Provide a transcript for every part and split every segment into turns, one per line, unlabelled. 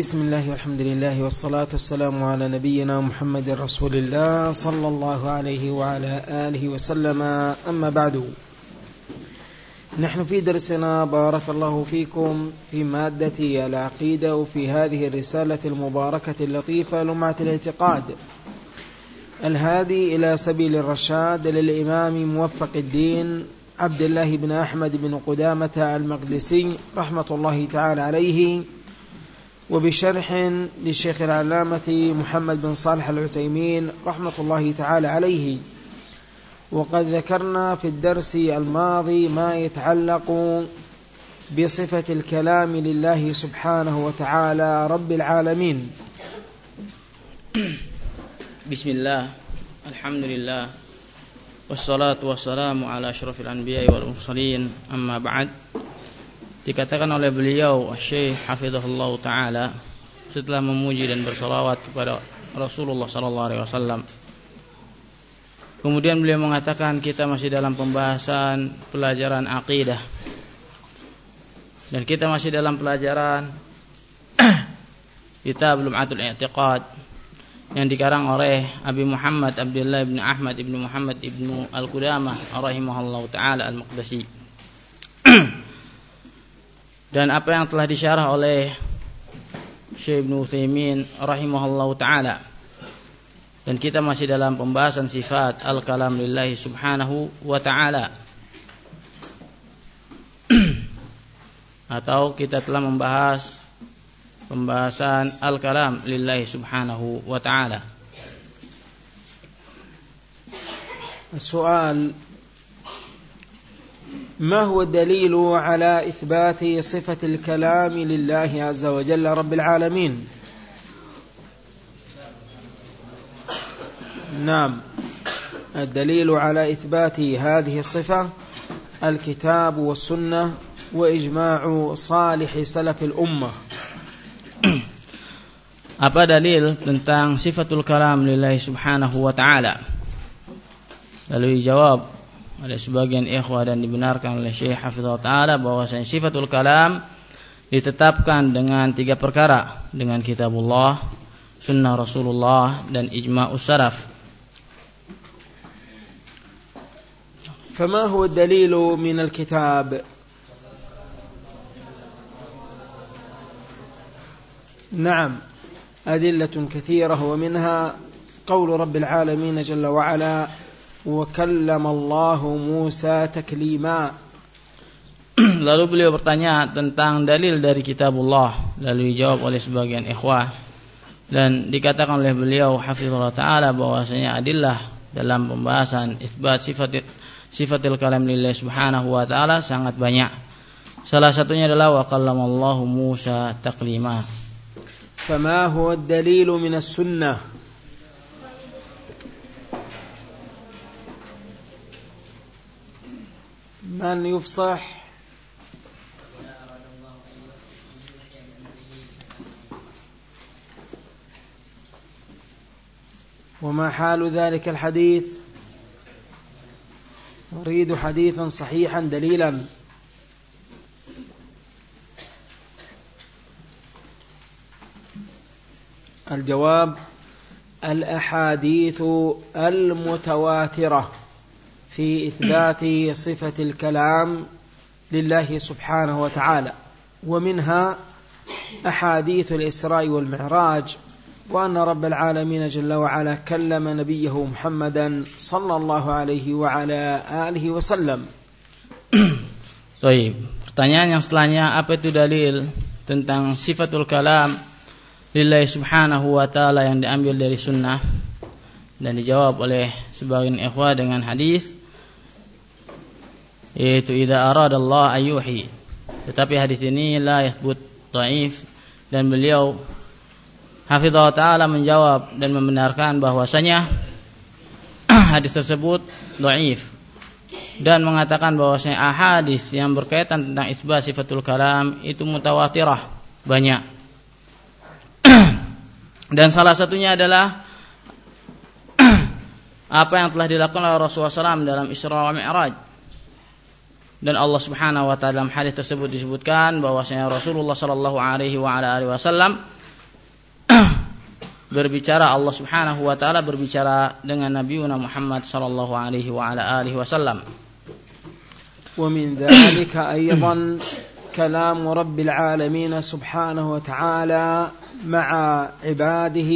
بسم الله والحمد لله والصلاة والسلام على نبينا محمد رسول الله صلى الله عليه وعلى آله وسلم. أما بعد نحن في درسنا بارك الله فيكم في مادة العقيدة وفي هذه الرسالة المباركة اللطيفة لمعة الاعتقاد. الهادي إلى سبيل الرشاد للإمام موفق الدين عبد الله بن أحمد بن قدامة المقدسي رحمة الله تعالى عليه. وبشرح للشيخ العلامة محمد بن صالح العتيمين رحمة الله تعالى عليه. وقد ذكرنا في الدرس الماضي ما يتعلق بصفة الكلام لله سبحانه وتعالى رب العالمين.
بسم الله الحمد لله والصلاة والسلام على أشرف الأنبياء والمرسلين أما بعد. Dikatakan oleh beliau Syekh Hafizahullah taala setelah memuji dan bersalawat kepada Rasulullah sallallahu alaihi wasallam. Kemudian beliau mengatakan kita masih dalam pembahasan pelajaran akidah dan kita masih dalam pelajaran kita belum atul i'tiqad yang dikarang oleh Abi Muhammad Abdullah bin Ahmad ibnu Muhammad ibnu Al-Qudamah rahimahullahu taala Al-Maqdisi dan apa yang telah disyarah oleh Syekh Ibn Uthaymin rahimahullah ta'ala dan kita masih dalam pembahasan sifat al-kalam lillahi subhanahu wa ta'ala atau kita telah membahas pembahasan al-kalam lillahi subhanahu wa ta'ala
السؤال ما هو الدليل على إثبات صفة الكلام لله عز وجل رب العالمين؟ نعم. الدليل على إثبات هذه الصفة الكتاب والسنة وإجماع صالح سلف الأمة.
Apa dalil tentang sifatul kalam lillahi subhanahu wa ta'ala? Lalu dijawab ada sebagian ikhwah dan dibenarkan oleh Syekh Hafizah Ta'ala bahwasanya sifatul kalam ditetapkan dengan tiga perkara dengan kitabullah, sunnah Rasulullah dan ijma' usaraf.
فما هو الدليل من الكتاب نعم أدلة كثيرة ومنها قول رب العالمين جل وعلا وكلم الله موسى تكليما
Lalu beliau bertanya tentang dalil dari kitabullah Lalu dijawab oleh sebagian ikhwah Dan dikatakan oleh beliau Hafizullah Ta'ala bahwasanya adillah Dalam pembahasan isbat sifat sifatil kalam lillahi subhanahu wa ta'ala Sangat banyak Salah satunya adalah Wa kallamallahu Musa taklima
فما هو الدليل من السنة من يفصح؟ وما حال ذلك الحديث؟ نريد حديثا صحيحا دليلا. الجواب الأحاديث المتواترة. في إثبات صفة الكلام لله سبحانه وتعالى ومنها أحاديث الإسراء والمعراج وأن رب العالمين جل وعلا كلم نبيه محمدا صلى الله عليه وعلى آله وسلم
طيب pertanyaan yang setelahnya apa itu dalil tentang sifatul kalam lillahi subhanahu wa ta'ala yang diambil dari sunnah dan dijawab oleh sebagian ikhwah dengan hadis yaitu idza arada Allah ayuhi. Tetapi hadis ini la yathbut dhaif dan beliau hafizah taala menjawab dan membenarkan bahwasanya hadis tersebut dhaif dan mengatakan bahwasanya ahadis yang berkaitan tentang isbat sifatul kalam itu mutawatirah banyak. Dan salah satunya adalah apa yang telah dilakukan oleh Rasulullah SAW dalam Isra wa Mi'raj dan Allah Subhanahu wa taala dalam hadis tersebut disebutkan bahwasanya Rasulullah sallallahu alaihi wa ala alihi wasallam berbicara Allah Subhanahu wa taala berbicara dengan Nabi Muhammad sallallahu alaihi wa ala alihi wasallam.
ومن ذلك أيضا كلام رب العالمين سبحانه وتعالى مع عباده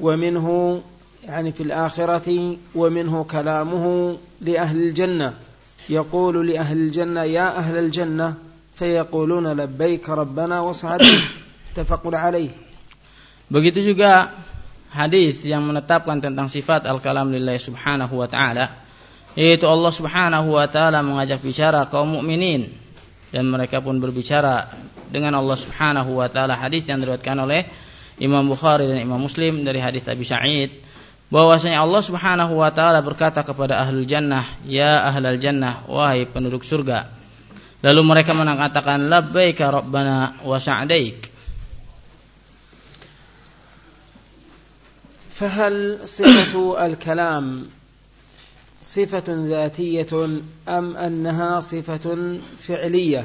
ومنه يعني في الآخرة ومنه كلامه لأهل الجنة يقول لأهل الجنة يا أهل الجنة فيقولون لبيك ربنا وسعديك تفق عليه
Begitu juga hadis yang menetapkan tentang sifat al-kalam lillahi subhanahu wa ta'ala yaitu Allah subhanahu wa ta'ala mengajak bicara kaum mukminin dan mereka pun berbicara dengan Allah subhanahu wa ta'ala hadis yang diriwayatkan oleh Imam Bukhari dan Imam Muslim dari hadis Abi Sa'id bahwasanya Allah Subhanahu wa taala berkata kepada ahlul jannah ya ahlal jannah wahai penduduk surga lalu mereka mengatakan labbaika rabbana wa sa'daik
فهل صفة الكلام صفة ذاتية أم أنها صفة فعلية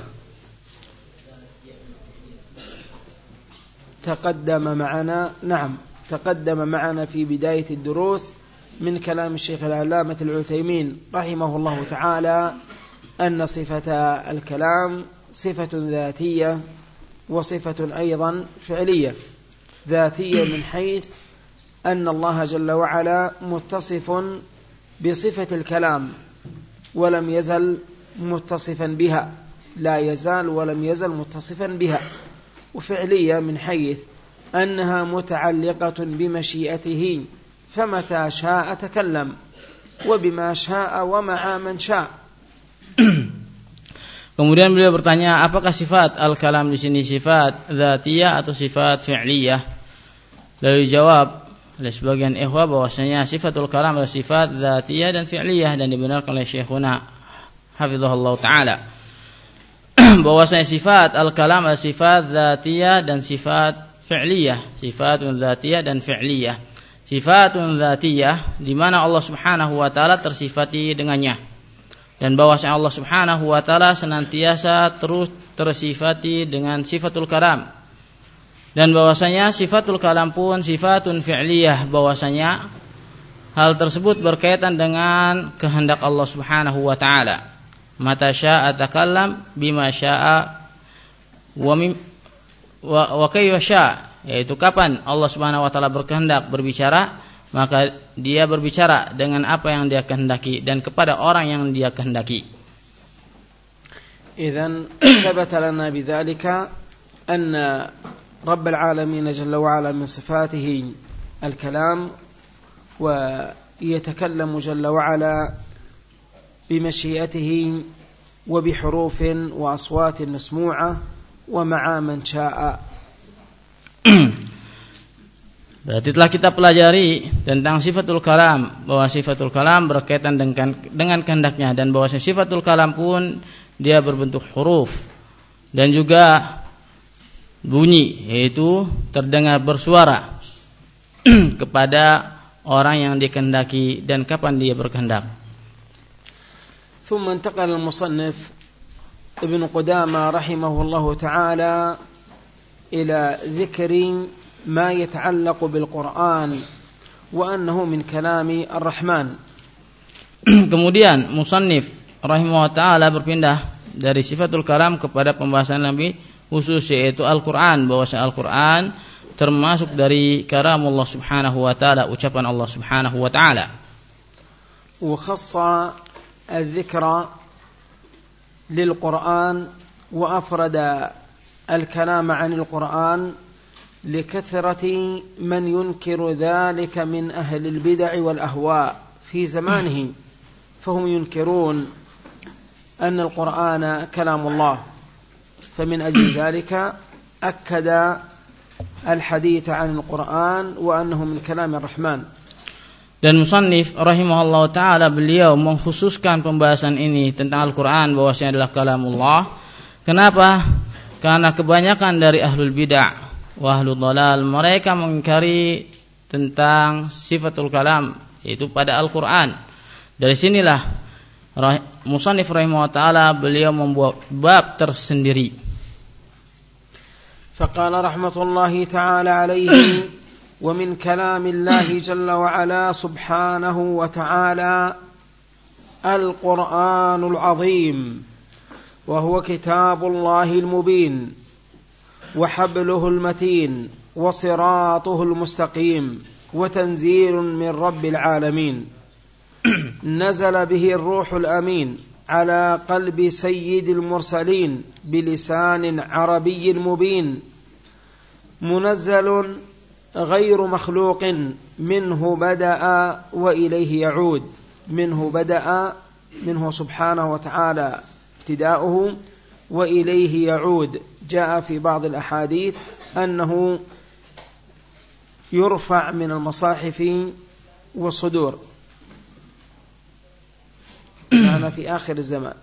تقدم معنا نعم تقدم معنا في بداية الدروس من كلام الشيخ العلامة العثيمين رحمه الله تعالى أن صفة الكلام صفة ذاتية وصفة أيضا فعلية. ذاتية من حيث أن الله جل وعلا متصف بصفة الكلام ولم يزل متصفا بها. لا يزال ولم يزل متصفا بها. وفعلية من حيث أنها متعلقة بمشيئته فمتى شاء تكلم وبما شاء ومع من شاء
Kemudian beliau bertanya, apakah sifat al-kalam di sini sifat zatiyah atau sifat fi'liyah? Lalu jawab, oleh sebagian ikhwah bahwasanya sifatul kalam adalah sifat dzatiyah dan fi'liyah dan dibenarkan oleh Syekhuna hafizahullah taala bahwasanya sifat al-kalam adalah sifat dzatiyah dan sifat fi'liyah sifatun dzatiyah dan fi'liyah. Sifatun dzatiyah di mana Allah Subhanahu wa taala tersifati dengannya. Dan bahwasanya Allah Subhanahu wa taala senantiasa terus tersifati dengan sifatul kalam. Dan bahwasanya sifatul kalam pun sifatun fi'liyah bahwasanya hal tersebut berkaitan dengan kehendak Allah Subhanahu wa taala. Mata syaa takallam bima syaa wa mim wa, wa syaa yaitu kapan Allah Subhanahu wa taala berkehendak berbicara maka dia berbicara dengan apa yang dia kehendaki dan kepada orang yang dia kehendaki.
إذن ثبت لنا بذلك أن رب العالمين جل وعلا من صفاته الكلام ويتكلم جل وعلا بمشيئته وبحروف واصوات مسموعه ومع من شاء
Berarti telah kita pelajari tentang sifatul kalam bahwa sifatul kalam berkaitan dengan dengan kehendaknya dan bahwa sifatul kalam pun dia berbentuk huruf dan juga bunyi yaitu terdengar bersuara kepada orang yang dikehendaki dan kapan dia berkehendak.
ثم انتقل المصنف ابن قدامة رحمه الله تعالى إلى ذكر ما يتعلق بالقرآن وأنه من كلام الرحمن
Kemudian musannif rahimahullah taala berpindah dari sifatul kalam kepada pembahasan Nabi khusus yaitu Al-Qur'an bahwa Al-Qur'an termasuk dari karam Allah Subhanahu wa taala ucapan Allah Subhanahu wa taala.
وخص الذكر للقرآن وأفرد الكلام عن القرآن لكثرة من ينكر ذلك من أهل البدع والأهواء في زمانه فهم ينكرون أن القرآن كلام الله. فمن أجل ذلك أكد الحديث عن القرآن وأنه من كلام الرحمن.
Dan musannif rahimahullah taala beliau mengkhususkan pembahasan ini tentang Al-Qur'an bahwasanya adalah kalamullah. Kenapa? Karena kebanyakan dari ahlul bid'ah wa ahlul dalal mereka mengingkari tentang sifatul kalam yaitu pada Al-Qur'an. Dari sinilah musannif rahimahullah taala beliau membuat bab tersendiri
فقال رحمة الله تعالى عليه ومن كلام الله جل وعلا سبحانه وتعالى القرآن العظيم وهو كتاب الله المبين وحبله المتين وصراطه المستقيم وتنزيل من رب العالمين. نزل به الروح الأمين على قلب سيد المرسلين بلسان عربي مبين منزل غير مخلوق منه بدأ وإليه يعود. منه بدأ منه سبحانه وتعالى ابتداؤه وإليه يعود. جاء في بعض الأحاديث أنه يرفع من المصاحف والصدور. معنا في آخر الزمان.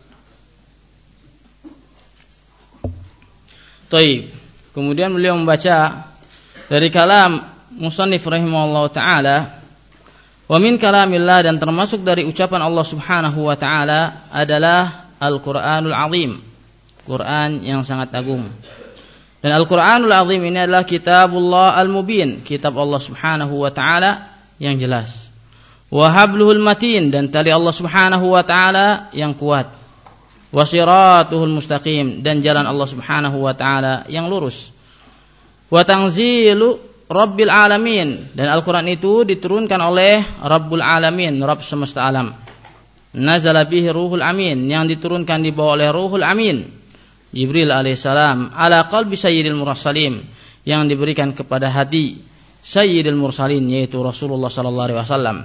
طيب kemudian beliau membaca dari kalam musannif rahimahullah taala wa min kalamillah dan termasuk dari ucapan Allah Subhanahu wa taala adalah Al-Qur'anul Azim Quran yang sangat agung dan Al-Quranul Azim ini adalah kitabullah al-mubin. Kitab Allah subhanahu wa ta'ala yang jelas. Wahabluhul matin. Dan tali Allah subhanahu wa ta'ala yang kuat. Wasiratuhul mustaqim. Dan jalan Allah subhanahu wa ta'ala yang lurus. Watangzilu Rabbil Alamin. Dan Al-Quran itu diturunkan oleh Rabbul Alamin. Rabb semesta alam. Nazala bihi ruhul amin. Yang diturunkan di bawah oleh ruhul amin Jibril alaihissalam ala qalbi sayyidil mursalin yang diberikan kepada hati sayyidil mursalin yaitu Rasulullah sallallahu alaihi wasallam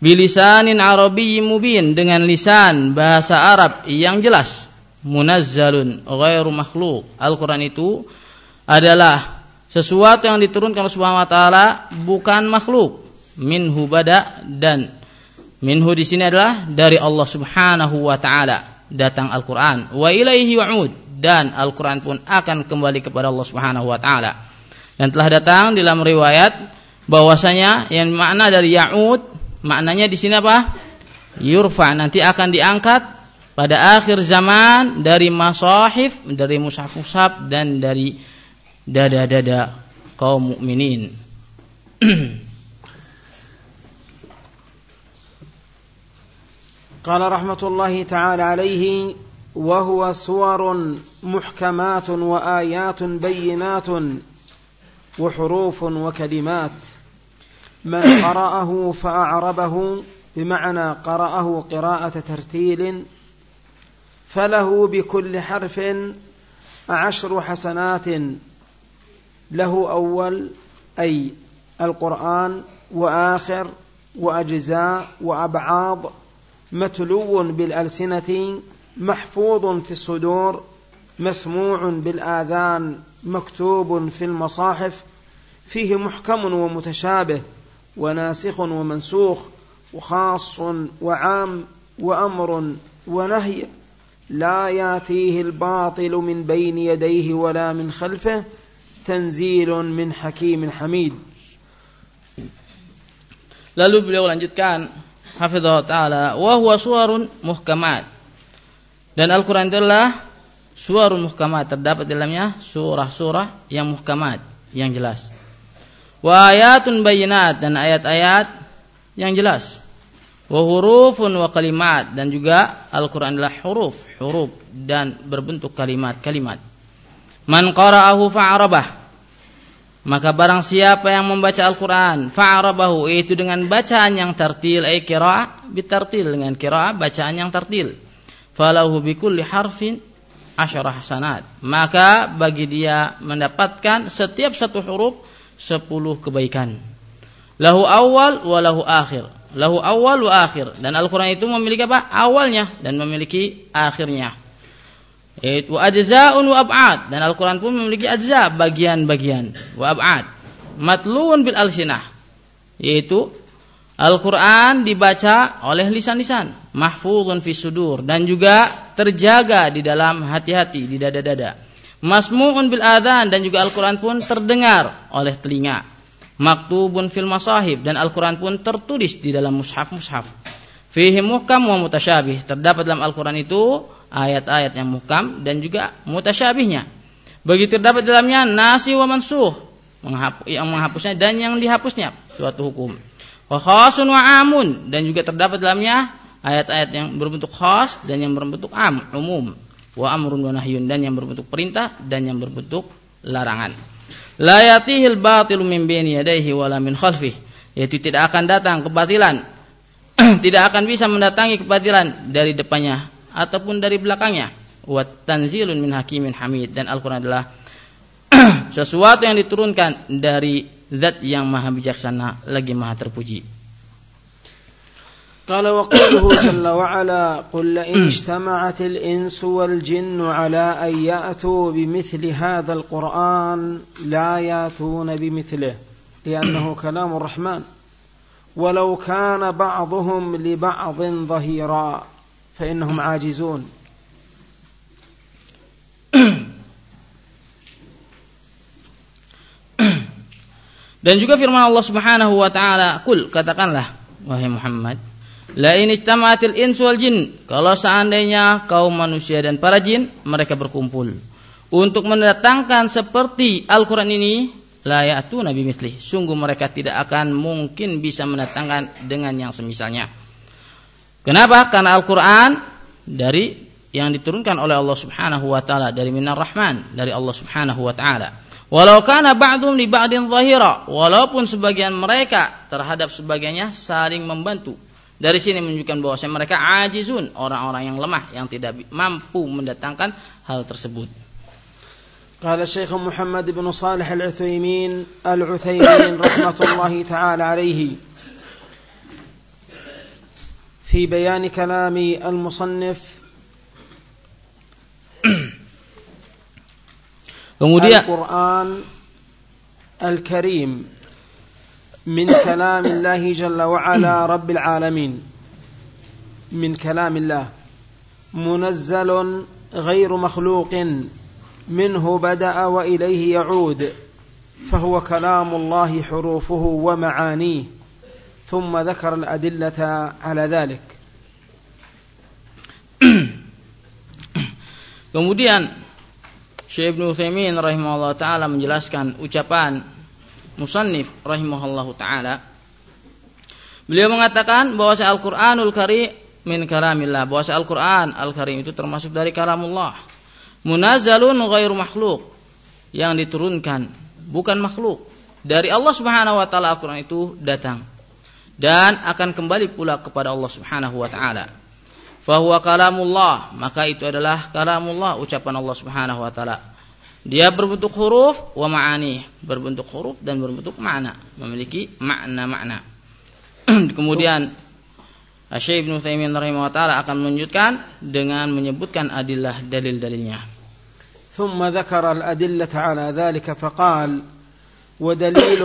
bilisanin arabiyyin mubin dengan lisan bahasa Arab yang jelas munazzalun ghairu makhluk Al-Qur'an itu adalah sesuatu yang diturunkan oleh Subhanahu wa taala bukan makhluk minhu bada dan minhu di sini adalah dari Allah Subhanahu wa taala datang Al-Quran. Wa ilaihi wa'ud. Dan Al-Quran pun akan kembali kepada Allah Subhanahu wa Ta'ala. Dan telah datang dalam riwayat bahwasanya yang makna dari ya'ud maknanya di sini apa? Yurfa nanti akan diangkat pada akhir zaman dari masahif, dari mushaf-mushaf dan dari dada-dada kaum mukminin.
قال رحمة الله تعالى عليه وهو صور محكمات وآيات بينات وحروف وكلمات من قرأه فأعربه بمعنى قرأه قراءة ترتيل فله بكل حرف عشر حسنات له أول أي القرآن وآخر وأجزاء وأبعاض متلو بالألسنة محفوظ في الصدور مسموع بالآذان مكتوب في المصاحف فيه محكم ومتشابه وناسخ ومنسوخ وخاص وعام وأمر ونهي لا ياتيه الباطل من بين يديه ولا من خلفه تنزيل من حكيم حميد
Lalu beliau lanjutkan hafizah taala wa huwa suwarun muhkamat. Dan Al-Qur'an adalah suwarun muhkamat terdapat dalamnya surah-surah yang muhkamat yang jelas. Wa ayatun bayinat dan ayat-ayat yang jelas. Wa hurufun wa kalimat dan juga Al-Qur'an adalah huruf, huruf dan berbentuk kalimat-kalimat. Man qara'ahu fa'arabah maka barang siapa yang membaca Al-Quran Fa'arabahu Itu dengan bacaan yang tertil Eh kira' bitartil Dengan kira' bacaan yang tertil Falahu bikulli harfin Asyarah hasanat. Maka bagi dia mendapatkan Setiap satu huruf Sepuluh kebaikan. Lahu awal wa lahu akhir. Lahu awal wa akhir. Dan Al-Quran itu memiliki apa? Awalnya Dan memiliki akhirnya yaitu ajza'un wa ab'ad. Dan Al-Qur'an pun memiliki ajza bagian-bagian. Wa ab'ad. Matluun bil alsinah. Yaitu Al-Qur'an dibaca oleh lisan-lisan. Mahfuzun fi sudur. Dan juga terjaga di dalam hati-hati di dada-dada. Masmu'un bil adhan. Dan juga Al-Qur'an pun terdengar oleh telinga. Maktubun fil masahib. Dan Al-Qur'an pun tertulis di dalam mushaf-mushaf. Fihi muhkam wa mutasyabih terdapat dalam Al-Qur'an itu ayat-ayat yang muhkam dan juga mutasyabihnya. Bagi terdapat dalamnya nasi wa mansuh, yang menghapusnya dan yang dihapusnya suatu hukum. Wa khasun wa amun dan juga terdapat dalamnya ayat-ayat yang berbentuk khas dan yang berbentuk am, umum. Wa amrun wa nahyun dan yang berbentuk perintah dan yang berbentuk larangan. La yatihil batilu min baini yadayhi wala min khalfih. Yaitu tidak akan datang kebatilan. tidak akan bisa mendatangi kebatilan dari depannya ataupun dari belakangnya wa tanzilun min hakimin hamid dan Al-Qur'an adalah sesuatu yang diturunkan dari zat yang maha bijaksana lagi maha terpuji.
قال وقوله جل وعلا قل لئن اجتمعت الإنس والجن على أن يأتوا بمثل هذا القرآن لا ياتون بمثله لأنه كلام الرحمن ولو كان بعضهم لبعض ظهيرا فإنهم عاجزون
Dan juga firman Allah Subhanahu wa taala, "Kul katakanlah wahai Muhammad, la in istama'atil insu wal jin." Kalau seandainya kaum manusia dan para jin mereka berkumpul untuk mendatangkan seperti Al-Qur'an ini, la ya'tu nabi misli. Sungguh mereka tidak akan mungkin bisa mendatangkan dengan yang semisalnya. Kenapa? Karena Al-Qur'an dari yang diturunkan oleh Allah Subhanahu wa taala dari minar rahman dari Allah Subhanahu wa taala. Walau kana ba'dhum li ba'din zahira, walaupun sebagian mereka terhadap sebagiannya saling membantu. Dari sini menunjukkan bahwa mereka ajizun, orang-orang yang lemah yang tidak mampu mendatangkan hal tersebut.
قال الشيخ محمد بن صالح العثيمين العثيمين رحمة الله تعالى عليه في بيان كلام المصنف. القرآن الكريم من كلام الله جل وعلا رب العالمين. من كلام الله. منزل غير مخلوق. منه بدأ وإليه يعود. فهو كلام الله حروفه ومعانيه. ثم ذكر الأدلة على ذلك
Kemudian Syekh Ibnu Utsaimin rahimahullah taala menjelaskan ucapan musannif rahimahullah taala. Beliau mengatakan bahwa Al-Qur'anul Karim min kalamillah, bahwa Al-Qur'an Al-Karim itu termasuk dari kalamullah. Munazzalun ghairu makhluk yang diturunkan bukan makhluk. Dari Allah Subhanahu wa taala Al-Qur'an itu datang dan akan kembali pula kepada Allah Subhanahu wa taala fahuwa kalamullah maka itu adalah kalamullah ucapan Allah Subhanahu wa taala dia berbentuk huruf wa ma'ani berbentuk huruf dan berbentuk makna memiliki makna-makna kemudian Syekh Ibnu Taimin rahimahullah taala akan melanjutkan dengan menyebutkan adillah dalil-dalilnya
ثم ذكر الأدلة على ذلك فقال ودليل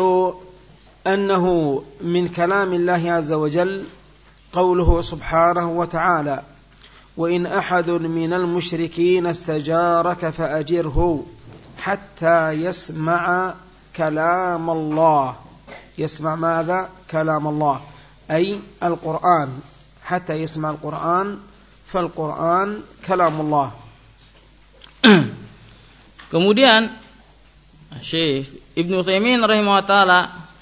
أنه من كلام الله عز وجل قوله سبحانه وتعالى وإن أحد من المشركين استجارك فأجره حتى يسمع كلام الله. يسمع ماذا؟ كلام الله أي القرآن. حتى يسمع القرآن فالقرآن كلام الله.
Kemudian Syekh Ibnu Taimin rahimahullah taala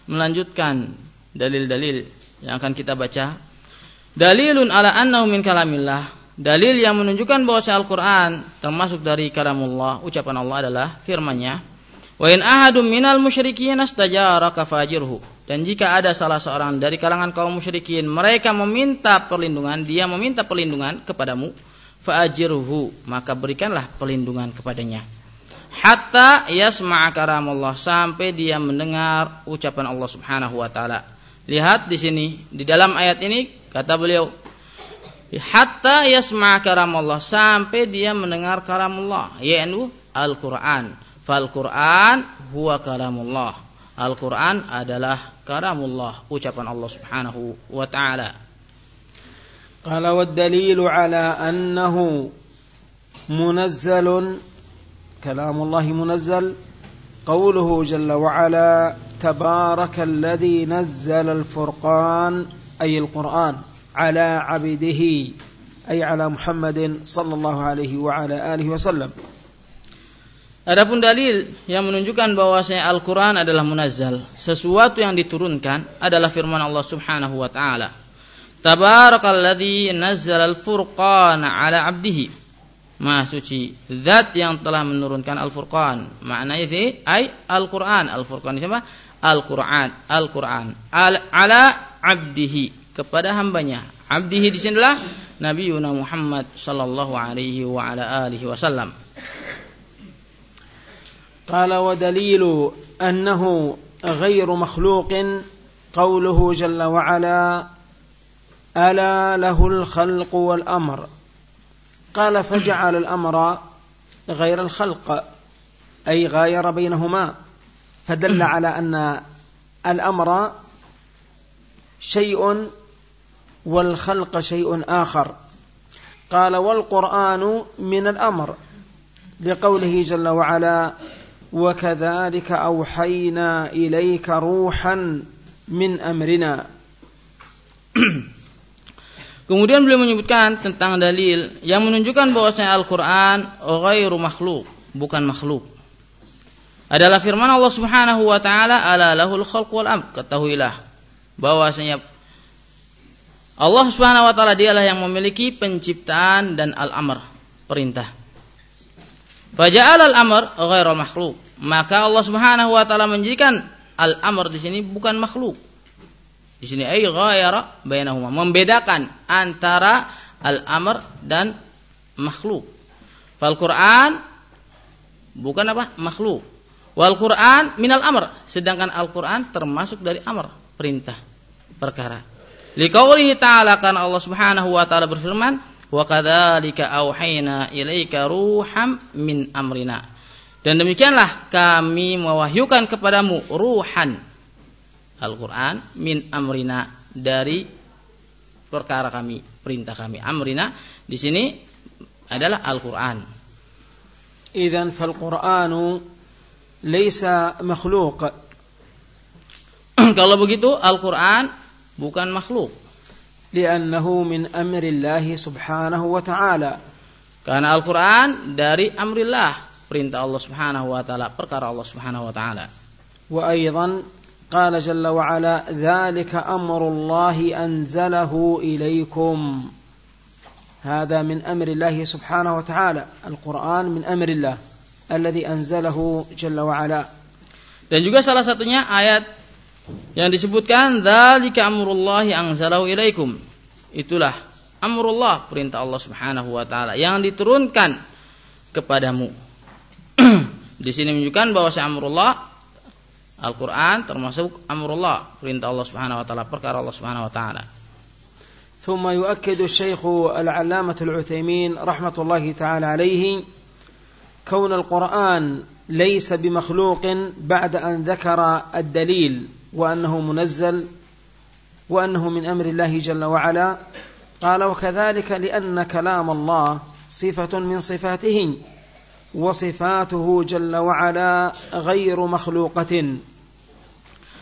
melanjutkan dalil-dalil yang akan kita baca Dalilun ala annahu min kalamillah. Dalil yang menunjukkan bahwa Al-Quran termasuk dari kalamullah. Ucapan Allah adalah firmannya. Wa in ahadum minal musyrikin fajirhu. Dan jika ada salah seorang dari kalangan kaum musyrikin, mereka meminta perlindungan, dia meminta perlindungan kepadamu, fajirhu, maka berikanlah perlindungan kepadanya hatta yasma'a karamullah sampai dia mendengar ucapan Allah Subhanahu wa taala. Lihat di sini di dalam ayat ini kata beliau hatta yasma'a karamullah sampai dia mendengar karamullah yaitu Al-Qur'an. Fal Qur'an huwa karamullah. Al-Qur'an adalah karamullah ucapan Allah Subhanahu wa taala.
Qala wad dalilu ala annahu munazzalun كلام الله منزل قوله جل وعلا تبارك الذي نزل الفرقان أي القرآن على عبده أي على محمد صلى الله عليه وعلى آله وسلم
Adapun dalil yang menunjukkan bahwasanya Al-Qur'an adalah munazzal, sesuatu yang diturunkan adalah firman Allah Subhanahu wa taala. Tabarakalladzi nazzala al-furqana ala 'abdihi. Maha suci zat yang telah menurunkan Al-Furqan. Maknanya itu ay Al-Qur'an. Al-Furqan siapa? Al-Qur'an. Al-Qur'an. Al ala 'abdihi kepada hambanya. Abdihi di sinilah Nabi Muhammad sallallahu alaihi wa ala alihi wasallam.
قال ودليل أنه غير مخلوق قوله جل وعلا ألا له الخلق والأمر قال فجعل الأمر غير الخلق أي غاير بينهما. فدل على أن الأمر شيء والخلق شيء آخر. قال والقرآن من الأمر لقوله جل وعلا وكذلك أوحينا إليك روحا من أمرنا.
Kemudian beliau menyebutkan tentang dalil yang menunjukkan bahwasanya Al-Qur'an ghairu makhluk, bukan makhluk. Adalah firman Allah Subhanahu wa taala, "Ala lahul khalq wal amr." Ketahuilah bahwasanya Allah Subhanahu wa taala dialah yang memiliki penciptaan dan al-amr, perintah. Faja'al al-amr ghairu makhluk maka Allah Subhanahu wa taala menjadikan al-amr di sini bukan makhluk. Di sini ay ghayara bainahuma, membedakan antara al-amr dan makhluk. Fal Quran bukan apa? makhluk. Wal Quran minal amr, sedangkan Al-Quran termasuk dari amr, perintah, perkara. Liqaulihi ta'ala kan Allah Subhanahu wa taala berfirman, "Wa kadzalika auhayna ilaika ruham min amrina." Dan demikianlah kami mewahyukan kepadamu ruhan Al-Quran min amrina dari perkara kami, perintah kami. Amrina di sini adalah Al-Quran.
Idan fal-Quranu laysa makhluk.
Kalau begitu Al-Quran bukan makhluk.
Liannahu min amrillahi subhanahu wa ta'ala.
Karena Al-Quran dari amrillah perintah Allah Subhanahu wa taala, perkara Allah Subhanahu wa taala.
Wa aidan qala jalla wa ala dzalika amrullahi anzalahu ilaikum. هذا من أمر الله سبحانه وتعالى القرآن من أمر الله الذي أنزله جل وعلا
dan juga salah satunya ayat yang disebutkan dzalika amrullahi anzalahu ilaikum itulah amrullah perintah Allah Subhanahu wa taala yang diturunkan kepadamu di sini menunjukkan bahwa amrullah Al-Quran termasuk amrullah perintah Allah Subhanahu Wa Taala perkara Allah Subhanahu Wa Taala.
ثم يؤكد الشيخ العلامة العثيمين رحمة الله تعالى عليه كون القرآن ليس بمخلوق بعد أن ذكر الدليل وأنه منزل وأنه من أمر الله جل وعلا قال وكذلك لأن كلام الله صفة من صفاته وصفاته جل وعلا غير مخلوقة.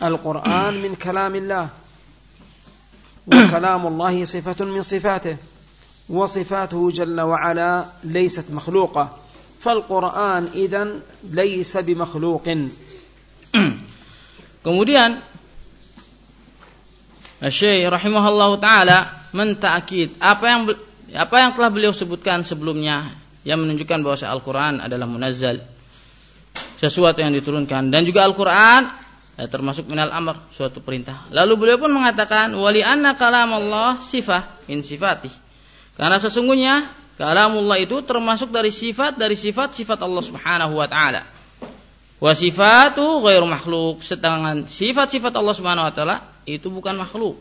القرآن من كلام الله وكلام الله صفة من صفاته وصفاته جل وعلا ليست مخلوقة. فالقرآن إذن ليس بمخلوق.
Kemudian Syekh rahimahullah taala mentakid apa yang apa yang telah beliau sebutkan sebelumnya. Yang menunjukkan bahwa Al-Quran adalah munazzal. Sesuatu yang diturunkan. Dan juga Al-Quran ya, termasuk minal amr suatu perintah. Lalu beliau pun mengatakan wali anna kalam Allah sifah min sifati karena sesungguhnya kalamullah itu termasuk dari sifat dari sifat-sifat Allah Subhanahu wa taala. Wa sifatu ghairu makhluk. Sedangkan sifat-sifat Allah Subhanahu wa taala itu bukan makhluk.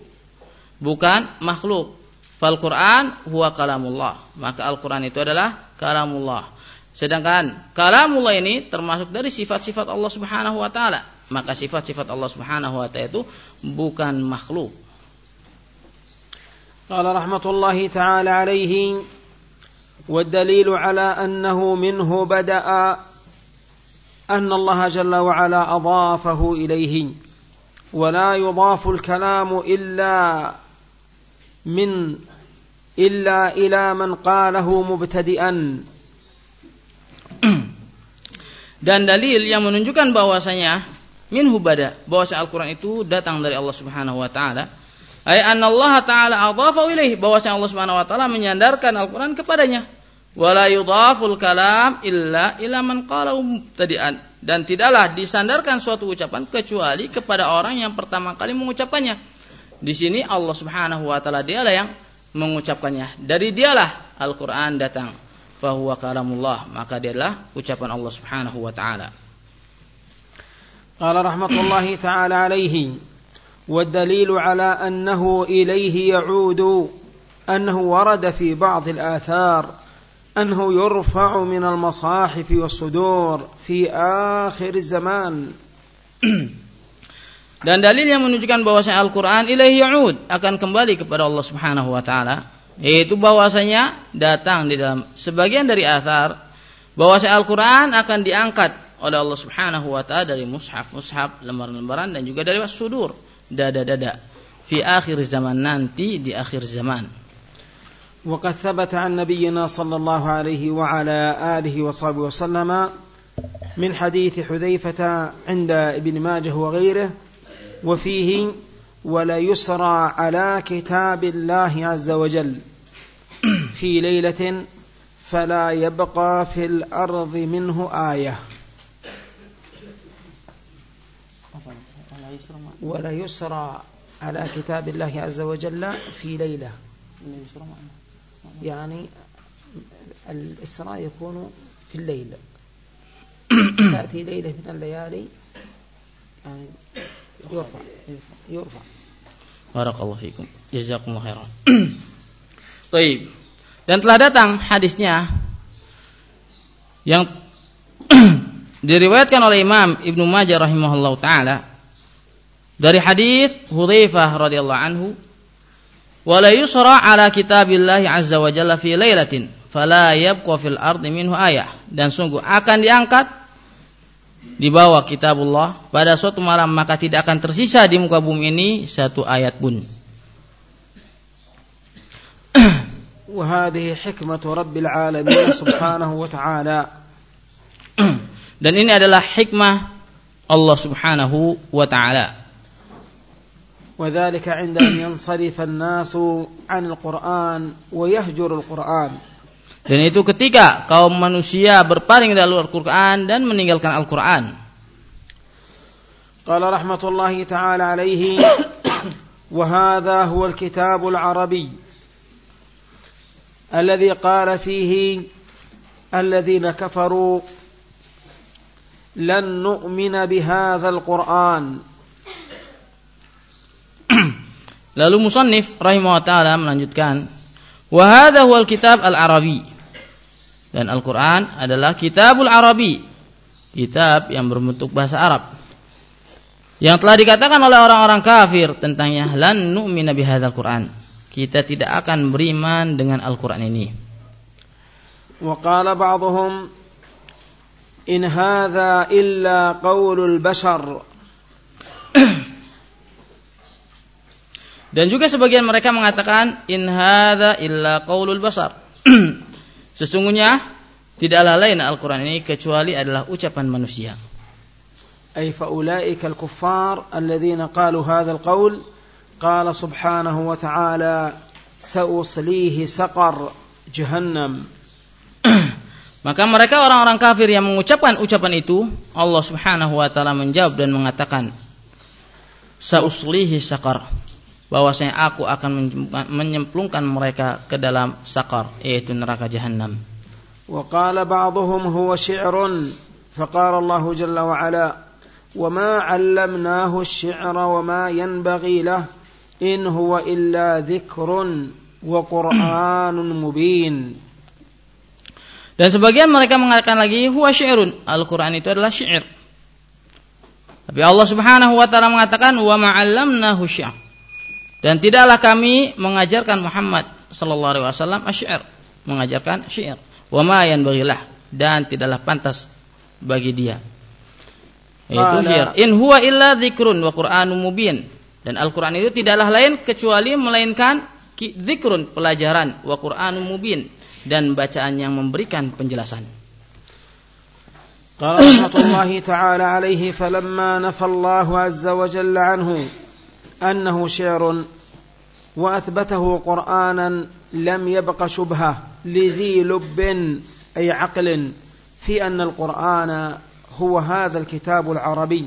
Bukan makhluk Fal Quran huwa kalamullah. Maka Al Quran itu adalah kalamullah. Sedangkan kalamullah ini termasuk dari sifat-sifat Allah Subhanahu wa taala. Maka sifat-sifat Allah Subhanahu wa taala itu bukan makhluk.
قال رحمة الله تعالى عليه والدليل على أنه منه بدأ أن الله جل وعلا أضافه إليه ولا يضاف الكلام إلا من إلا إلى من قاله مبتدئا
Dan dalil yang menunjukkan bahwasanya minhu bada, bahwasanya Al-Qur'an itu datang dari Allah Subhanahu wa taala. Ay anna Allah taala adhafa ilaihi, bahwasanya Allah Subhanahu wa taala menyandarkan Al-Qur'an kepadanya. Wala yudhaful kalam illa ila man qala mubtadi'an. Dan tidaklah disandarkan suatu ucapan kecuali kepada orang yang pertama kali mengucapkannya. Di sini Allah Subhanahu wa taala dialah yang mengucapkannya. Dari dialah Al-Qur'an datang. Fahuwa kalamullah, maka dia adalah ucapan Allah Subhanahu wa taala.
قال رحمة الله تعالى عليه والدليل على أنه إليه يعود أنه ورد في بعض الآثار أنه يرفع من المصاحف والصدور في آخر الزمان
Dan dalil yang menunjukkan bahwasanya Al-Qur'an ilaihi ya'ud akan kembali kepada Allah Subhanahu wa taala yaitu bahwasanya datang di dalam sebagian dari asar bahwasanya Al-Qur'an akan diangkat oleh Allah Subhanahu wa taala dari mushaf-mushaf, lembaran-lembaran dan juga dari sudur, dada-dada fi akhir zaman nanti di akhir zaman.
وقد ثبت عن نبينا صلى الله عليه وعلى آله وصحبه وسلم من حديث حذيفة عند ابن ماجه وغيره وفيه ولا يسرى على كتاب الله عز وجل. في ليلة فلا يبقى في الأرض منه آية. ولا يسرى على كتاب الله عز وجل في ليلة. يعني الإسراء يكون في الليل. تأتي ليلة من الليالي يعني يرفع يرفع
Barakallahu fikum. Jazakumullah khairan. Baik. Dan telah datang hadisnya yang diriwayatkan oleh Imam Ibnu Majah rahimahullahu taala dari hadis Hudzaifah radhiyallahu anhu wala yusra ala kitabillahi azza wa jalla fi lailatin fala yabqa fil ardi minhu ayah dan sungguh akan diangkat di bawah kitabullah pada suatu malam maka tidak akan tersisa di muka bumi ini satu ayat pun.
وهذه حكمة رب العالمين سبحانه وتعالى
Dan ini adalah hikmah Allah Subhanahu wa taala.
وذلك عند أن ينصرف الناس عن القرآن ويهجر القرآن
Dan itu ketika kaum manusia berpaling dari Al-Quran dan meninggalkan Al-Quran.
قال رحمة الله تعالى عليه وهذا هو الكتاب العربي الذي قال فيه الذين كفروا لن نؤمن بهذا القرآن
Lalu musannif rahimahullah taala melanjutkan wa hadha huwal kitab al-arabi dan Al-Quran adalah kitabul Arabi. Kitab yang berbentuk bahasa Arab. Yang telah dikatakan oleh orang-orang kafir tentang tentangnya lan Nabi Hadal Qur'an. Kita tidak akan beriman dengan Al-Qur'an ini.
Wa qala ba'duhum in hadha illa qawlul bashar.
Dan juga sebagian mereka mengatakan in hadza illa qaulul bashar. Sesungguhnya tidaklah lain Al-Qur'an ini kecuali adalah ucapan manusia.
أي فأولئك الكفار الذين قالوا هذا القول قال سبحانه وتعالى سأصليه سقر جهنم
Maka mereka orang-orang kafir yang mengucapkan ucapan itu, Allah Subhanahu wa taala menjawab dan mengatakan, "Sauslihi sakar." bahwasanya aku akan menyemplungkan mereka ke dalam sakar yaitu neraka jahanam.
Wa qala ba'dhum huwa syi'run faqala Allah jalla wa ala wa ma 'allamnahu asy-syi'ra wa ma yanbaghi lah in huwa illa dzikrun wa qur'anun mubin.
Dan sebagian mereka mengatakan lagi huwa syi'run. Al-Qur'an itu adalah syair. Tapi Allah Subhanahu wa taala mengatakan wa ma'allamnahu syi'r. Dan tidaklah kami mengajarkan Muhammad sallallahu alaihi wasallam asyair, mengajarkan syair. Wa ma yanbaghilah dan tidaklah pantas bagi dia. Itu syair. In huwa illa dzikrun wa Qur'anun mubin. Dan Al-Qur'an itu tidaklah lain kecuali melainkan dzikrun pelajaran wa Qur'anun mubin dan bacaan yang memberikan penjelasan.
قال رحمة الله تعالى عليه فلما نفى الله عز وجل عنه أنه شعر وأثبته قرآنا لم يبق شبهة لذي لب أي عقل في أن القرآن هو هذا الكتاب العربي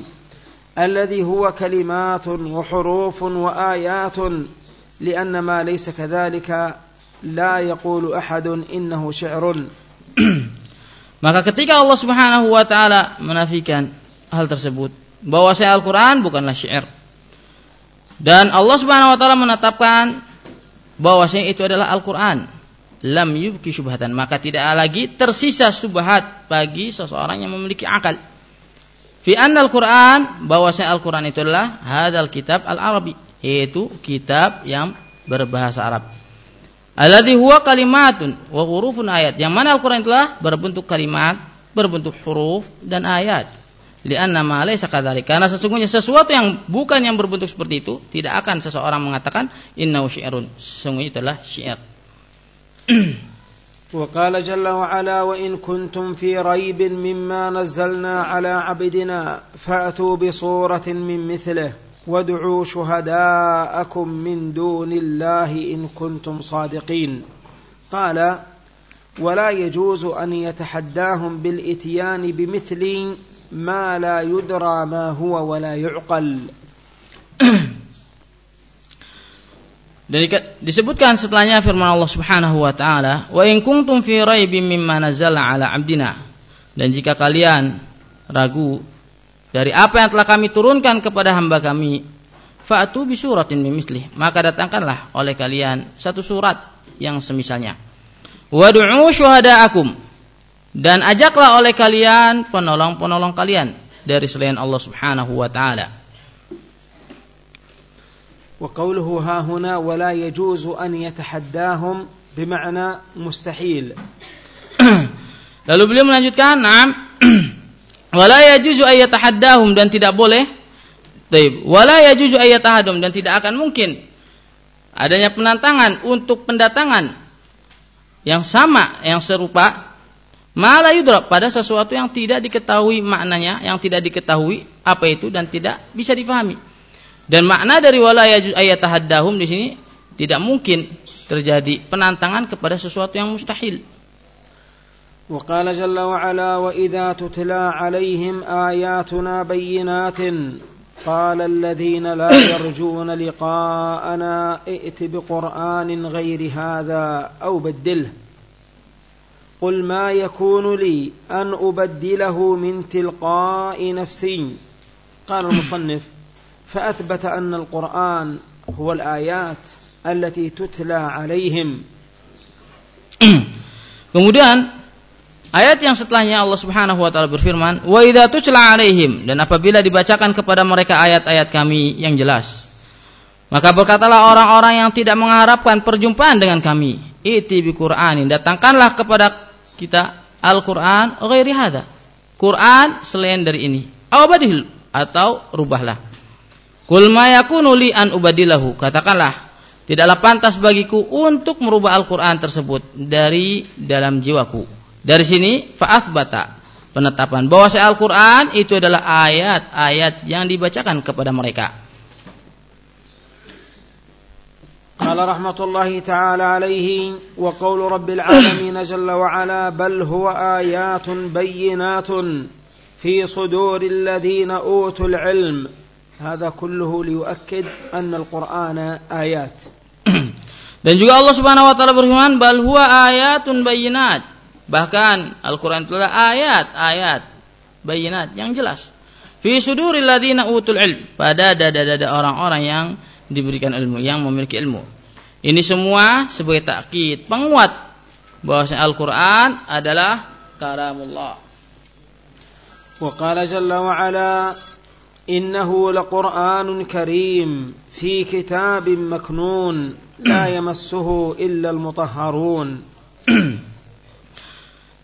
الذي هو كلمات وحروف وآيات لأن ما ليس كذلك لا يقول أحد إنه شعر
Maka ketika Allah Subhanahu wa taala menafikan hal tersebut bahwa Al-Qur'an bukanlah syair. Dan Allah Subhanahu wa taala menetapkan bahwasanya itu adalah Al-Qur'an. Lam yubki syubhatan, maka tidak lagi tersisa subhat bagi seseorang yang memiliki akal. Fi Al-Qur'an bahwasanya Al-Qur'an itu adalah hadal kitab al-Arabi, yaitu kitab yang berbahasa Arab. Alladhi huwa kalimatun wa hurufun ayat. Yang mana Al-Qur'an itulah berbentuk kalimat, berbentuk huruf dan ayat. Lianna ma laysa kadzalik. Karena sesungguhnya sesuatu yang bukan yang berbentuk seperti itu, tidak akan seseorang mengatakan innahu syi'run. Sesungguhnya itulah syair.
وقال جل وعلا وإن كنتم في ريب مما نزلنا على عبدنا فأتوا بصورة من مثله وادعوا شهداءكم من دون الله إن كنتم صادقين قال ولا يجوز أن يتحداهم بالإتيان بمثل ما لا يدرى ما هو ولا يعقل
Dan disebutkan setelahnya firman Allah Subhanahu wa taala, "Wa in kuntum fi raibin mimma nazzala ala 'abdina." Dan jika kalian ragu dari apa yang telah kami turunkan kepada hamba kami fa'tu bi suratin mimislih maka datangkanlah oleh kalian satu surat yang semisalnya wad'u syuhada'akum dan ajaklah oleh kalian penolong-penolong kalian dari selain Allah Subhanahu wa taala.
Wa qawluhu ha huna wa la yajuzu an yatahaddahum bima'na mustahil.
Lalu beliau melanjutkan, "Na'am, wa la yajuzu an yatahaddahum dan tidak boleh Baik, Wa la yajuzu an yatahaddum dan tidak akan mungkin adanya penantangan untuk pendatangan yang sama, yang serupa malah yudra pada sesuatu yang tidak diketahui maknanya, yang tidak diketahui apa itu dan tidak bisa difahami. Dan makna dari wala yajuzu ayyatahaddahum di sini tidak mungkin terjadi penantangan kepada sesuatu yang mustahil.
وقال جل وعلا واذا تتلى عليهم اياتنا بينات قال الذين لا يرجون لقاءنا ائت بقران غير هذا او بدله قل ما يكون لي ان ابدله من تلقاء نفسي قال المصنف فاثبت ان القران هو الايات التي تتلى عليهم
Kemudian Ayat yang setelahnya Allah Subhanahu wa taala berfirman, "Wa idza tutla 'alaihim" dan apabila dibacakan kepada mereka ayat-ayat kami yang jelas. Maka berkatalah orang-orang yang tidak mengharapkan perjumpaan dengan kami, "Iti bi Qur'anin", datangkanlah kepada kita Al-Qur'an ghairi hada. Quran selain dari ini. Awabadil atau rubahlah. Kul ma an ubadilahu. Katakanlah, tidaklah pantas bagiku untuk merubah Al-Qur'an tersebut dari dalam jiwaku dari sini bata penetapan bahwa Al-Qur'an itu adalah ayat-ayat yang dibacakan kepada mereka.
قال رحمة الله تعالى عليه وقول رب العالمين جل وعلا بل هو آيات بينات في صدور الذين أوتوا العلم هذا كله ليؤكد أن القرآن آيات
Dan juga Allah Subhanahu wa taala berfirman bal huwa ayatun bayyinat Bahkan Al-Quran itu adalah ayat-ayat bayinat yang jelas. Fi suduril ladina utul ilm. Pada dada-dada orang-orang yang diberikan ilmu, yang memiliki ilmu. Ini semua sebagai takkid, penguat bahwasanya Al-Quran adalah kalamullah.
وقال جل وعلا إنه لقرآن كريم في كتاب مكنون لا يمسه إلا المطهرون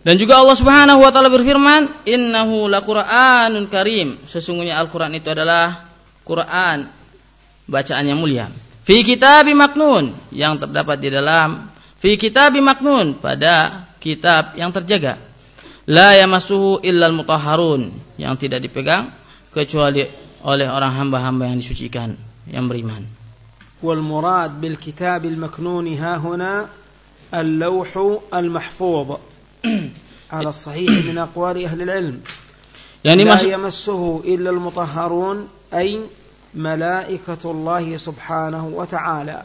Dan juga Allah Subhanahu wa taala berfirman, "Innahu laqur'anun karim." Sesungguhnya Al-Qur'an itu adalah Quran bacaannya mulia. Fi kitab maknun yang terdapat di dalam fi kitab maknun pada kitab yang terjaga. La yamasuhu illal mutahharun yang tidak dipegang kecuali oleh orang hamba-hamba yang disucikan yang beriman.
Wal murad bil kitab al maknun ha huna al lauh al mahfuz ala sahih min aqwali ahli al ilm. Yani la yamassuhu illa al ملائكة الله سبحانه وتعالى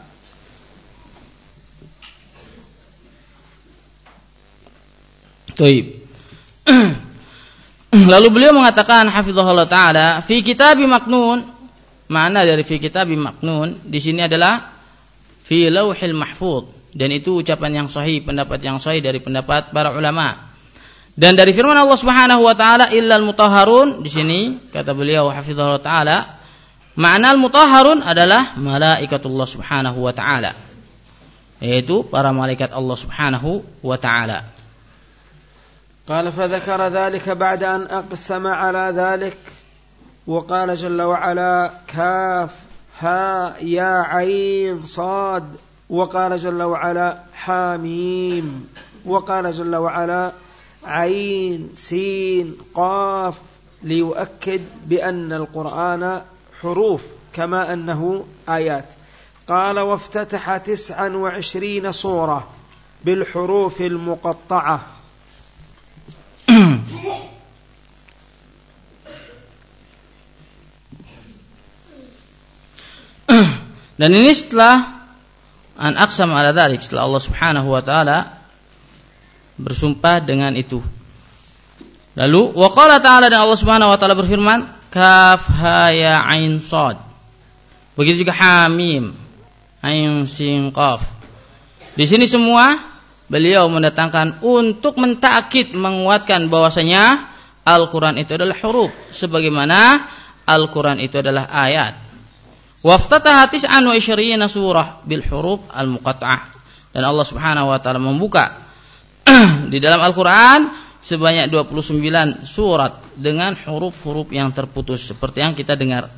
طيب Lalu beliau mengatakan hafizahullah taala fi kitab maknun makna dari fi kitab maknun di sini adalah fi lauhil mahfuz dan itu ucapan yang sahih pendapat yang sahih dari pendapat para ulama dan dari firman Allah Subhanahu wa taala illal mutahharun di sini kata beliau hafizahullah taala makna al mutahharun adalah malaikatullah Subhanahu wa taala. Yaitu para malaikat Allah Subhanahu wa taala.
قال فذكر ذلك بعد أن أقسم على ذلك وقال جل وعلا كاف ها يا عين صاد وقال جل وعلا حاميم وقال جل وعلا عين سين قاف ليؤكد بأن القرآن حروف كما أنه آيات قال وافتتح تسعا وعشرين صورة بالحروف المقطعة
Dan ini setelah an aqsam ala dzalik setelah Allah Subhanahu wa taala bersumpah dengan itu. Lalu waqala ta'ala dan Allah Subhanahu wa taala berfirman, kaf ha ya ain sad. Begitu juga hamim, ain sin qaf. Di sini semua beliau mendatangkan untuk mentakid menguatkan bahwasanya Al-Qur'an itu adalah huruf sebagaimana Al-Qur'an itu adalah ayat. Waftataha tis'an wa isyriyina surah bil huruf al muqatta'ah. Dan Allah Subhanahu wa taala membuka di dalam Al-Qur'an sebanyak 29 surat dengan huruf-huruf yang terputus seperti yang kita dengar.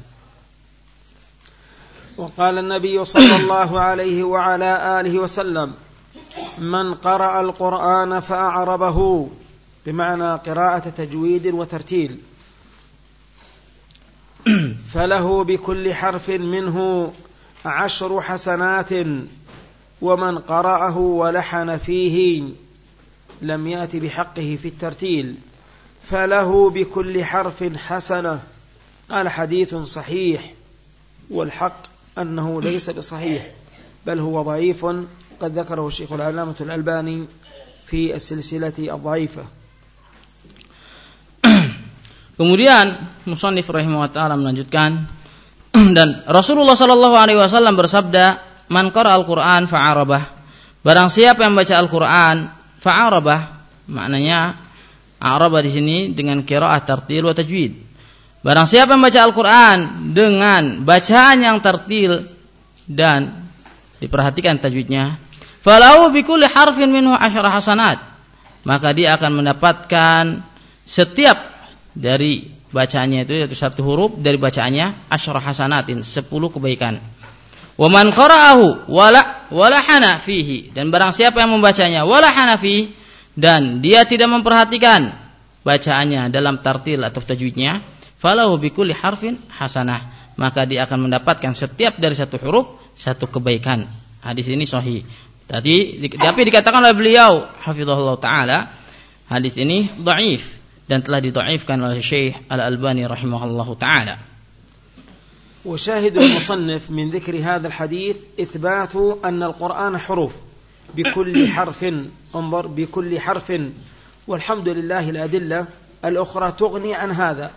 وقال النبي صلى الله عليه وعلى آله وسلم من قرأ القرآن فأعربه بمعنى قراءة تجويد وترتيل فله بكل حرف منه عشر حسنات ومن قرأه ولحن فيه لم يأت بحقه في الترتيل فله بكل حرف حسنة قال حديث صحيح والحق أنه ليس بصحيح بل هو ضعيف قد ذكره الشيخ العلامة الألباني في السلسلة الضعيفة
Kemudian Musannif rahimahullah taala melanjutkan dan Rasulullah sallallahu alaihi wasallam bersabda, "Man qara al-Qur'an fa'arabah." Barang siapa yang baca Al-Qur'an fa'arabah, maknanya arabah di sini dengan qiraah tartil wa tajwid. Barang siapa yang baca Al-Qur'an dengan bacaan yang tertil dan diperhatikan tajwidnya, falau bi kulli harfin minhu asyara hasanat. Maka dia akan mendapatkan setiap dari bacaannya itu yaitu satu huruf dari bacaannya asyara hasanatin sepuluh kebaikan. Wa man qara'ahu wala wala fihi dan barang siapa yang membacanya wala fihi dan dia tidak memperhatikan bacaannya dalam tartil atau tajwidnya falahu bikulli harfin hasanah maka dia akan mendapatkan setiap dari satu huruf satu kebaikan. Hadis ini sahih. Tadi tapi dikatakan oleh beliau hafizahullah taala hadis ini dhaif dan telah didhaifkan oleh Syekh Al-Albani rahimahullahu taala.
وشاهد المصنف من ذكر هذا الحديث إثبات أن القرآن حروف بكل حرف انظر بكل حرف والحمد لله الأدلة الأخرى تغني عن هذا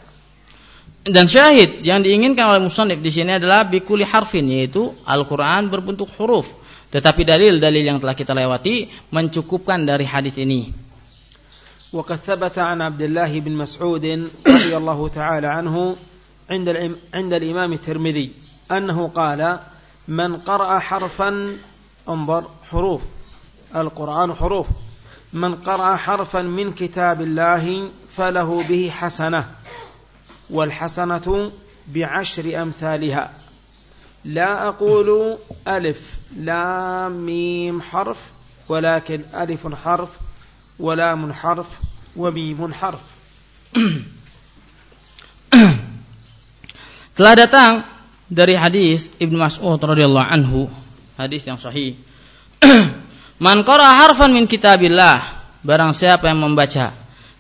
dan syahid yang diinginkan oleh musannif di sini adalah bikuli harfin yaitu Al-Qur'an berbentuk huruf tetapi dalil-dalil yang telah kita lewati mencukupkan dari hadis ini
وقد ثبت عن عبد الله بن مسعود رضي الله تعالى عنه عند عند الإمام الترمذي أنه قال من قرأ حرفا انظر حروف القرآن حروف. من قرأ حرفا من كتاب الله فله به حسنة والحسنة بعشر أمثالها. لا أقول ألف لام ميم حرف ولكن ألف حرف ولام حرف وميم حرف.
Telah datang dari hadis Ibnu Mas'ud radhiyallahu anhu, hadis yang sahih. Man qara harfan min kitabillah, barang siapa yang membaca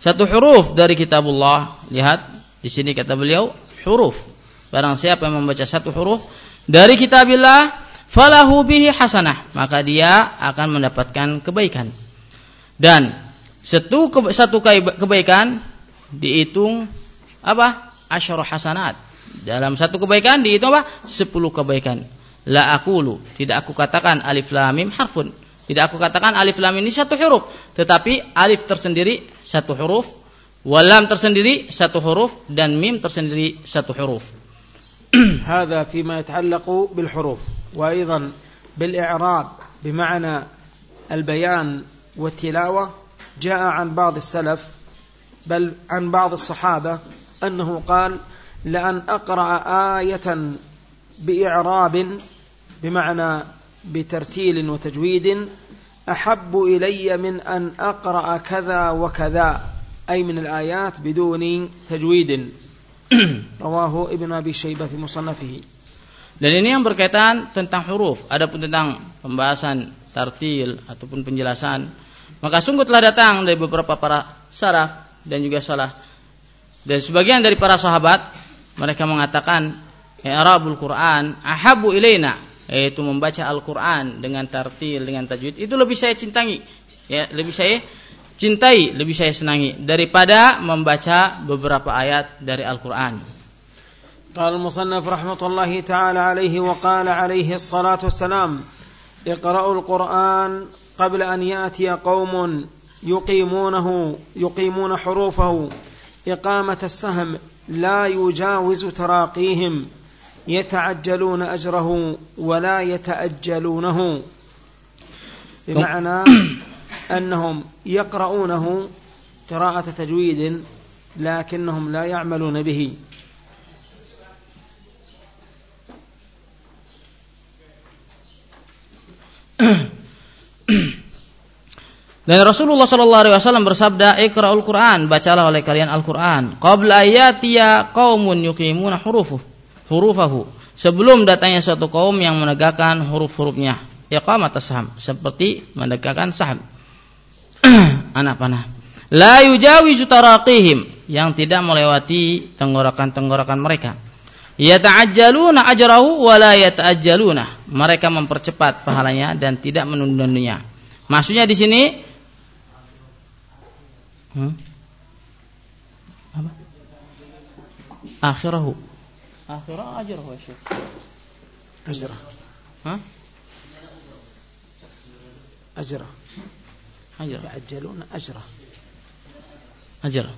satu huruf dari kitabullah, lihat di sini kata beliau huruf. Barang siapa yang membaca satu huruf dari kitabillah, falahu bihi hasanah, maka dia akan mendapatkan kebaikan. Dan satu satu kebaikan dihitung apa? Asyara hasanat dalam satu kebaikan dihitung apa? Sepuluh kebaikan. La akulu. Tidak aku katakan alif lam mim harfun. Tidak aku katakan alif lam ini satu huruf, tetapi alif tersendiri satu huruf, walam tersendiri satu huruf dan mim tersendiri satu huruf.
هذا فيما يتعلق بالحروف وأيضا بالإعراب بمعنى البيان والتلاوة جاء عن بعض السلف بل عن بعض الصحابة أنه قال لأن أقرأ آية بإعراب بمعنى بترتيل وتجويد أحب إلي من أن أقرأ كذا وكذا أي من الآيات بدون تجويد رواه ابن أبي شيبة في مصنفه
Dan ini yang berkaitan tentang huruf. Adapun tentang pembahasan tartil ataupun penjelasan, maka sungguh telah datang dari beberapa para saraf dan juga salah dan sebagian dari para sahabat mereka mengatakan i'rabul Quran ahabu ilaina yaitu membaca Al-Qur'an dengan tartil dengan tajwid itu lebih saya cintai ya lebih saya cintai lebih saya senangi daripada membaca beberapa ayat dari Al-Qur'an
قال المصنف رحمة الله تعالى عليه وقال عليه الصلاة والسلام اقرأوا القرآن قبل أن يأتي قوم يقيمونه يقيمون حروفه إقامة السهم لا يجاوز تراقيهم يتعجلون أجره ولا يتأجلونه بمعنى أنهم يقرؤونه قراءة تجويد لكنهم لا يعملون به
Dan Rasulullah Shallallahu Alaihi Wasallam bersabda, "Iqraul Quran, bacalah oleh kalian Al Quran. Qabla ayatiya kaumun yuqimuna hurufu, hurufahu. Sebelum datangnya suatu kaum yang menegakkan huruf-hurufnya, iqamat saham, seperti menegakkan saham. Anak panah. La yujawizu taraqihim, yang tidak melewati tenggorokan-tenggorokan mereka. Yata'ajjaluna ajrahu wa la yata'ajjaluna. Mereka mempercepat pahalanya dan tidak menunda-nundanya. Maksudnya di sini Hmm? Apa? Akhirahu Akhirah ajrahu ya Syekh.
Ajrah.
Hah?
أجره
Ajrah.
يتعجلون أجره
Ajar.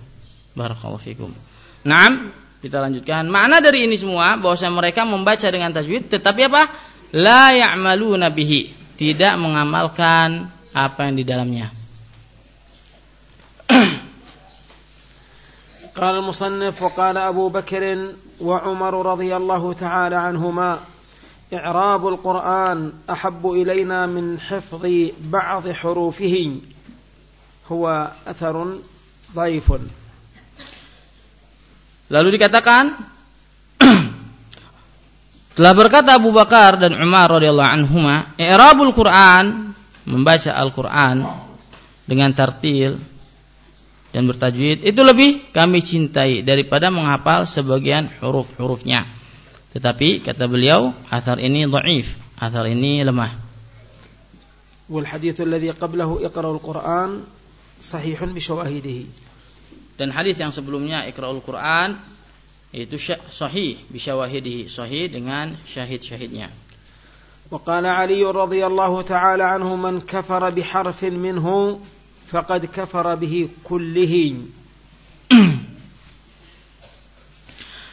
Barakallahu fikum. Naam, kita lanjutkan. Makna dari ini semua bahwa mereka membaca dengan tajwid tetapi apa? La ya'maluna bihi. Tidak mengamalkan apa yang di dalamnya.
قال المصنف وقال أبو بكر وعمر رضي الله تعالى عنهما إعراب القرآن أحب إلينا من حفظ بعض حروفه هو أثر ضعيف
Lalu dikatakan telah berkata Abu Bakar dan Umar radhiyallahu anhuma, i'rabul Quran, membaca Al-Qur'an dengan tartil dan bertajwid itu lebih kami cintai daripada menghafal sebagian huruf-hurufnya. Tetapi kata beliau, asar ini dhaif, asar ini lemah.
والحديث الذي قبله اقرأ القرآن صحيح بشواهده
Dan hadis yang sebelumnya Iqra'ul Quran itu sahih bisyawahidihi, sahih dengan syahid-syahidnya.
وقال علي رضي الله تعالى عنه من كفر بحرف منه فقد كفر به كله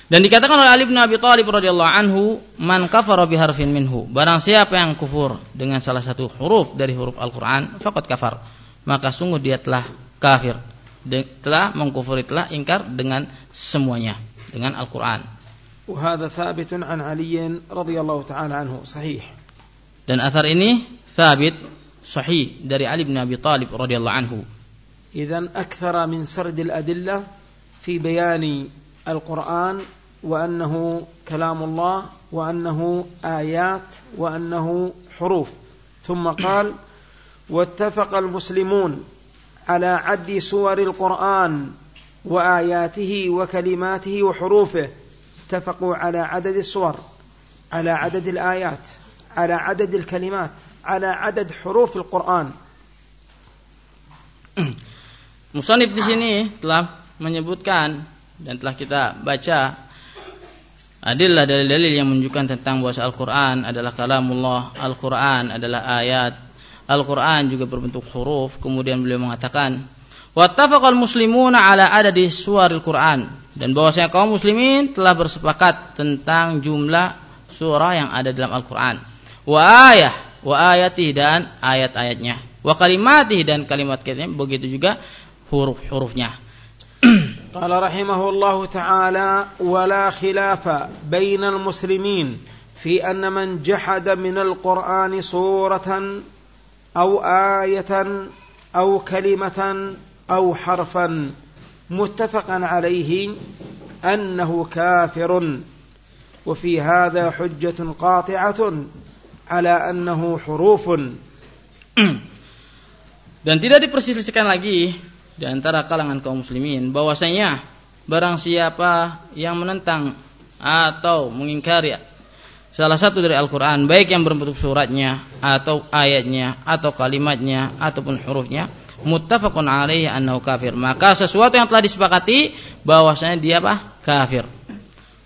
Dan dikatakan oleh Ali bin Abi Thalib radhiyallahu anhu, "Man kafara bi harfin minhu." Barang siapa yang kufur dengan salah satu huruf dari huruf Al-Qur'an, faqad kafar. Maka sungguh dia telah kafir. De telah mengkufuri, telah ingkar dengan semuanya, dengan Al-Qur'an.
وهذا ثابت عن علي رضي الله تعالى عنه صحيح
Dan asar ini sabit sahih dari Ali bin Abi Thalib radhiyallahu anhu.
إذا أكثر من سرد الأدلة في بيان القرآن وأنه كلام الله وأنه آيات وأنه حروف. ثم قال واتفق المسلمون على عد سور القرآن وآياته وكلماته وحروفه. اتفقوا على عدد السور على عدد الآيات على عدد الكلمات. على عدد حروف القرآن
Musonif di sini telah menyebutkan dan telah kita baca adillah dalil-dalil yang menunjukkan tentang bahwa Al-Qur'an adalah kalamullah, Al-Qur'an adalah ayat, Al-Qur'an juga berbentuk huruf. Kemudian beliau mengatakan, "Wattafaqal muslimuna ala adadi suwaril Qur'an." Dan bahwasanya kaum muslimin telah bersepakat tentang jumlah surah yang ada dalam Al-Qur'an. Wa ayah, wa ayati dan ayat-ayatnya. Wa kalimati dan kalimat-kalimatnya begitu juga huruf-hurufnya.
قال رحمه الله تعالى ولا خلاف بين المسلمين في ان من جحد من القران سوره أو إيه أو كلمه أو حرفا متفقا عليه انه كافر وفي هذا حجه قاطعه على انه حروف
dan tidak diperselisihkan lagi di antara kalangan kaum muslimin bahwasanya barang siapa yang menentang atau mengingkari salah satu dari Al-Qur'an baik yang berbentuk suratnya atau ayatnya atau kalimatnya ataupun hurufnya muttafaqun alaihi annahu kafir maka sesuatu yang telah disepakati bahwasanya dia apa kafir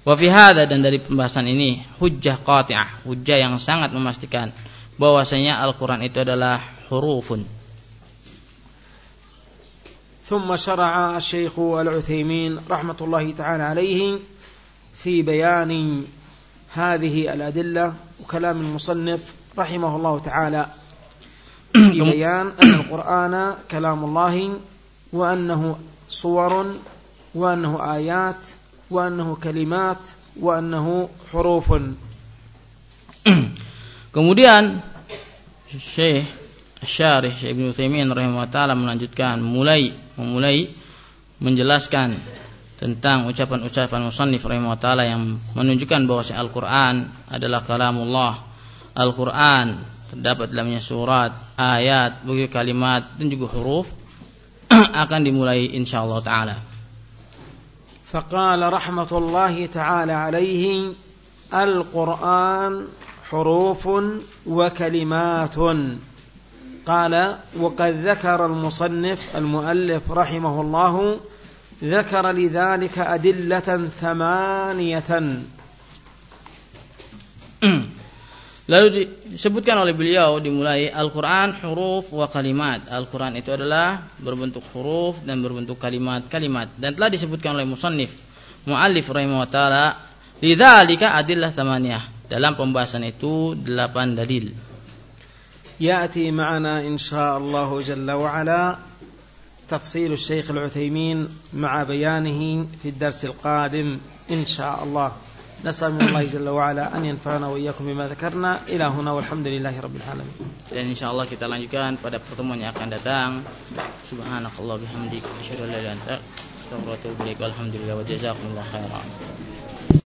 Wa fi dan dari pembahasan ini hujjah qati'ah hujjah yang sangat memastikan bahwasanya Al-Qur'an itu adalah hurufun.
ثم شرع الشيخ العثيمين رحمة الله تعالى عليه في بيان هذه الأدلة وكلام المصنف رحمه الله تعالى. في بيان أن القرآن كلام الله وأنه صور وأنه آيات وأنه كلمات وأنه حروف
Kemudian Syekh Syarih Syekh Ibnu Utsaimin rahimahullah taala melanjutkan mulai memulai menjelaskan tentang ucapan-ucapan musannif rahimahullah taala yang menunjukkan bahwa Al-Qur'an adalah kalamullah. Al-Qur'an terdapat dalamnya surat, ayat, begitu kalimat dan juga huruf akan dimulai insyaallah taala.
فقال رحمة الله تعالى عليه القرآن حروف وكلمات. قال وقد ذكر المصنف المؤلف رحمه الله ذكر لذلك أدلة ثمانية.
Lalu disebutkan oleh beliau dimulai Al-Quran huruf wa kalimat. Al-Quran itu adalah berbentuk huruf dan berbentuk kalimat-kalimat. Dan telah disebutkan oleh musannif mu'allif rahimahullah ta'ala lidzalika adillah tamaniyah. Dalam pembahasan itu delapan dalil.
ياتي معنا ان شاء الله جل وعلا تفصيل الشيخ العثيمين مع بيانه في الدرس القادم ان شاء الله نسأل من الله جل وعلا أن ينفعنا وإياكم بما ذكرنا إلى هنا والحمد لله رب العالمين
dan insyaallah kita lanjutkan pada pertemuan yang akan datang subhanakallah bihamdik asyhadu an la ilaha illa anta astaghfiruka wa atubu ilaik walhamdulillah wa jazakumullah khairan